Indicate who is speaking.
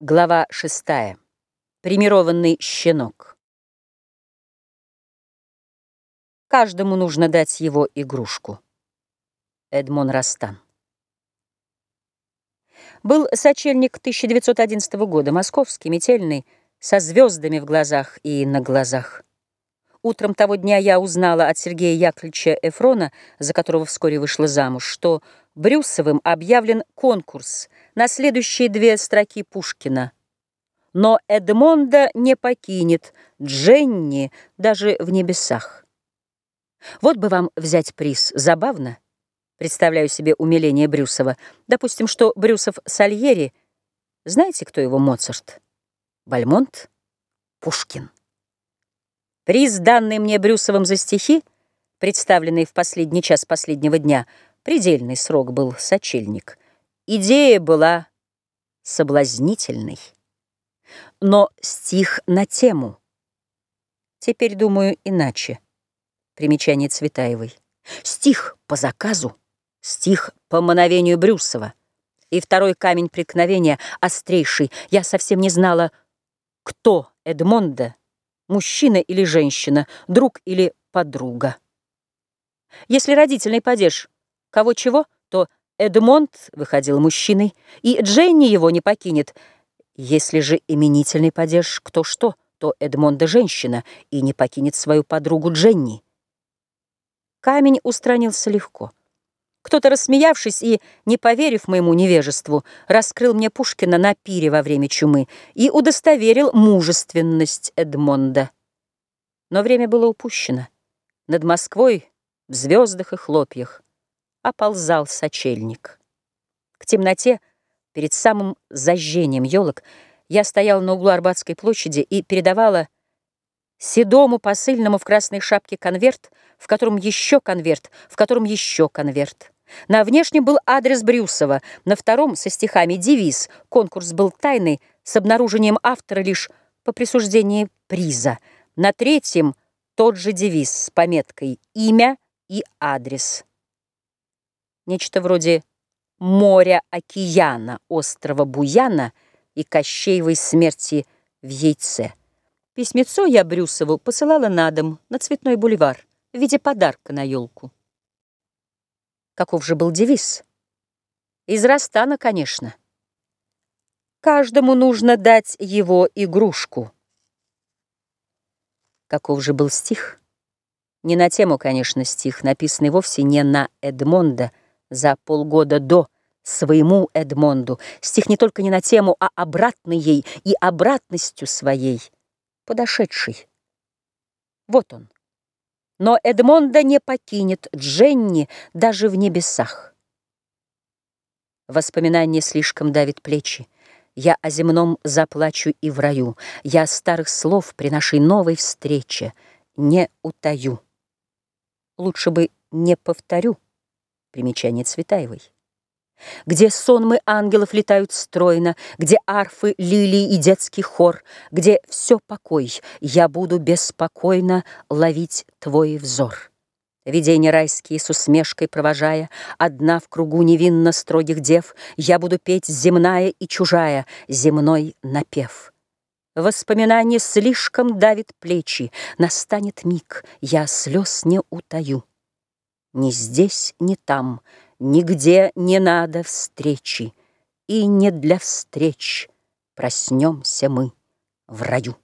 Speaker 1: Глава шестая. Примированный щенок. Каждому нужно дать его игрушку. Эдмон Растан. Был сочельник 1911 года, московский, метельный, со звездами в глазах и на глазах. Утром того дня я узнала от Сергея Яковлевича Эфрона, за которого вскоре вышла замуж, что Брюсовым объявлен конкурс на следующие две строки Пушкина. Но Эдмонда не покинет Дженни даже в небесах. Вот бы вам взять приз. Забавно. Представляю себе умиление Брюсова. Допустим, что Брюсов Сальери. Знаете, кто его Моцарт? Бальмонт? Пушкин. Приз, данный мне Брюсовым за стихи, представленный в последний час последнего дня — Предельный срок был сочельник. Идея была соблазнительной. Но стих на тему. Теперь думаю иначе. Примечание Цветаевой. Стих по заказу, стих по мановению Брюсова. И второй камень преткновения, острейший. Я совсем не знала, кто Эдмонда, мужчина или женщина, друг или подруга. Если родительный падеж Кого чего, то Эдмонд выходил мужчиной, и Дженни его не покинет. Если же именительный падеж кто что, то Эдмонда женщина и не покинет свою подругу Дженни. Камень устранился легко. Кто-то, рассмеявшись и, не поверив моему невежеству, раскрыл мне Пушкина на пире во время чумы и удостоверил мужественность Эдмонда. Но время было упущено. Над Москвой в звездах и хлопьях оползал сочельник. К темноте, перед самым зажжением елок, я стояла на углу Арбатской площади и передавала седому посыльному в красной шапке конверт, в котором еще конверт, в котором еще конверт. На внешнем был адрес Брюсова, на втором со стихами девиз. Конкурс был тайный, с обнаружением автора лишь по присуждении приза. На третьем тот же девиз с пометкой «Имя» и «Адрес» нечто вроде моря-океана, острова Буяна и Кощеевой смерти в яйце. Письмецо я Брюсову посылала на дом, на Цветной бульвар, в виде подарка на елку. Каков же был девиз? Из Растана, конечно. Каждому нужно дать его игрушку. Каков же был стих? Не на тему, конечно, стих, написанный вовсе не на Эдмонда, за полгода до своему Эдмонду. Стих не только не на тему, а обратный ей и обратностью своей, подошедший. Вот он. Но Эдмонда не покинет Дженни даже в небесах. Воспоминание слишком давит плечи. Я о земном заплачу и в раю. Я старых слов при нашей новой встрече не утаю. Лучше бы не повторю. Примечание Цветаевой. Где сонмы ангелов летают стройно, Где арфы, лилии и детский хор, Где все покой, я буду беспокойно Ловить твой взор. Видения райские с усмешкой провожая, Одна в кругу невинно строгих дев, Я буду петь земная и чужая, Земной напев. Воспоминание слишком давит плечи, Настанет миг, я слез не утаю. Ни здесь, ни там, нигде не надо встречи, И не для встреч проснемся мы в раю.